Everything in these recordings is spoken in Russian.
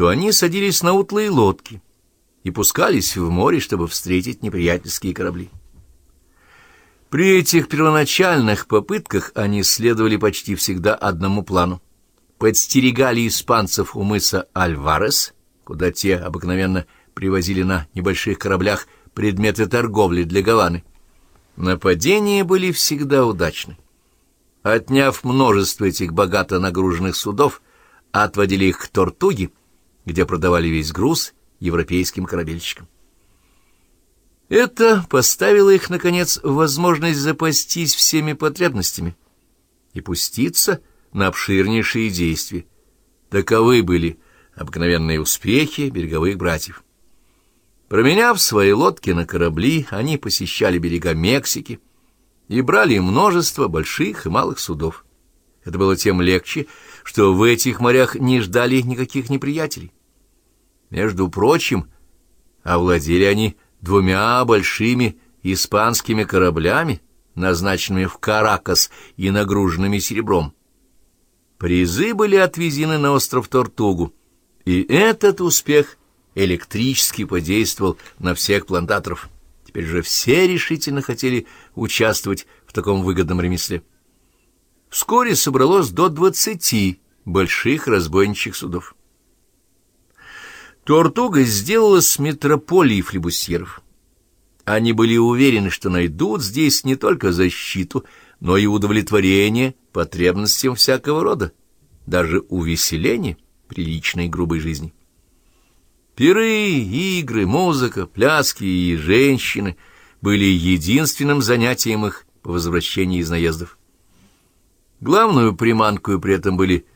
то они садились на утлые лодки и пускались в море, чтобы встретить неприятельские корабли. При этих первоначальных попытках они следовали почти всегда одному плану. Подстерегали испанцев у мыса Альварес, куда те обыкновенно привозили на небольших кораблях предметы торговли для Гаваны. Нападения были всегда удачны. Отняв множество этих богато нагруженных судов, отводили их к Тортуге, где продавали весь груз европейским корабельщикам. Это поставило их, наконец, в возможность запастись всеми потребностями и пуститься на обширнейшие действия. Таковы были обыкновенные успехи береговых братьев. Променяв свои лодки на корабли, они посещали берега Мексики и брали множество больших и малых судов. Это было тем легче, что в этих морях не ждали никаких неприятелей. Между прочим, овладели они двумя большими испанскими кораблями, назначенными в Каракас и нагруженными серебром. Призы были отвезены на остров Тортугу, и этот успех электрически подействовал на всех плантаторов. Теперь же все решительно хотели участвовать в таком выгодном ремесле. Вскоре собралось до двадцати больших разбойничьих судов. Тортуга сделалась метрополией флебусьеров. Они были уверены, что найдут здесь не только защиту, но и удовлетворение потребностям всякого рода, даже увеселение приличной грубой жизни. Пиры, игры, музыка, пляски и женщины были единственным занятием их по возвращении из наездов. Главную приманкой при этом были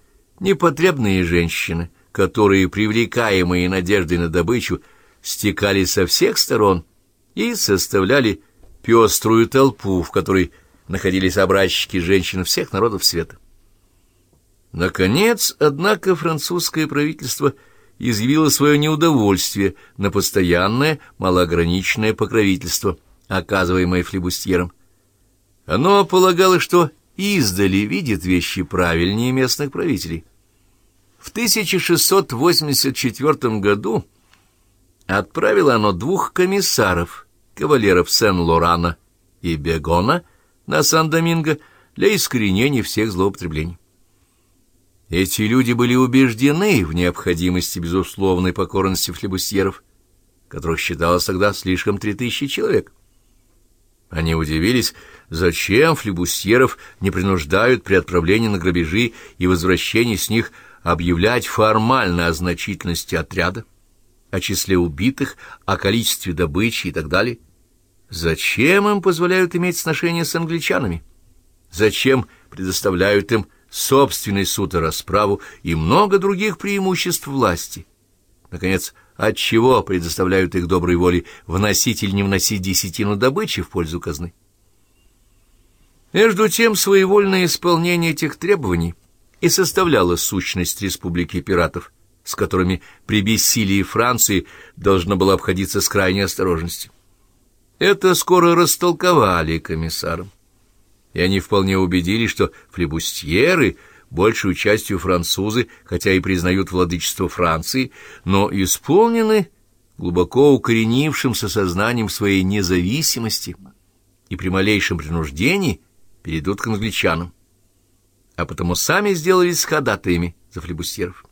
непотребные женщины — которые, привлекаемые надеждой на добычу, стекали со всех сторон и составляли пеструю толпу, в которой находились образчики женщин всех народов света. Наконец, однако, французское правительство изъявило свое неудовольствие на постоянное малоограниченное покровительство, оказываемое флебустьером. Оно полагало, что издали видит вещи правильнее местных правителей. В 1684 году отправило оно двух комиссаров, кавалеров Сен-Лорана и Бегона, на Сан-Доминго для искоренения всех злоупотреблений. Эти люди были убеждены в необходимости безусловной покорности флебусьеров, которых считалось тогда слишком три тысячи человек. Они удивились, зачем флебусьеров не принуждают при отправлении на грабежи и возвращении с них объявлять формально о значительности отряда, о числе убитых, о количестве добычи и так далее. Зачем им позволяют иметь сношения с англичанами? Зачем предоставляют им собственный суд и расправу и много других преимуществ власти? Наконец, от чего предоставляют их доброй воле вносить или не вносить десятину добычи в пользу казны? Между тем, своевольное исполнение этих требований и составляла сущность республики пиратов, с которыми при бессилии Франции должно было обходиться с крайней осторожностью. Это скоро растолковали комиссарам, и они вполне убедились, что флебустьеры, большую частью французы, хотя и признают владычество Франции, но исполнены глубоко укоренившимся сознанием своей независимости и при малейшем принуждении перейдут к англичанам а потому сами сделались ходатаями за флебусьеров.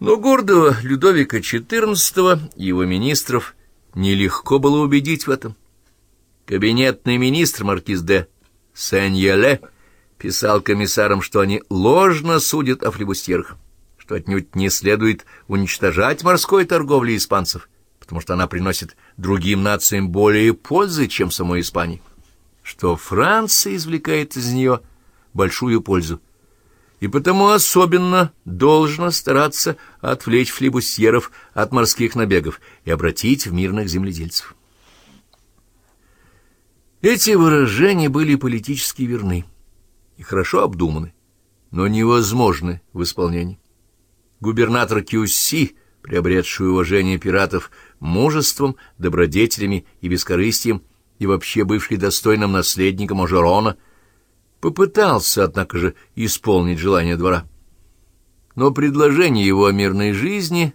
Но гордого Людовика XIV и его министров нелегко было убедить в этом. Кабинетный министр маркиз де Сен-Еле писал комиссарам, что они ложно судят о флебусьерах, что отнюдь не следует уничтожать морской торговли испанцев, потому что она приносит другим нациям более пользы, чем самой Испании, что Франция извлекает из нее – большую пользу. И потому особенно должно стараться отвлечь флибусьеров от морских набегов и обратить в мирных земледельцев. Эти выражения были политически верны и хорошо обдуманы, но невозможны в исполнении. Губернатор Кюсси, приобретший уважение пиратов мужеством, добродетелями и бескорыстием, и вообще бывший достойным наследником Ожерона, Попытался, однако же, исполнить желание двора. но предложение его о мирной жизни